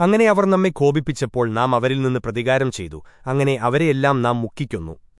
അങ്ങനെ അവർ നമ്മെ കോപിപ്പിച്ചപ്പോൾ നാം അവരിൽ നിന്ന് പ്രതികാരം ചെയ്തു. അങ്ങനെ അവരെയെല്ലാം നാം മുക്കിക്കൊന്നു.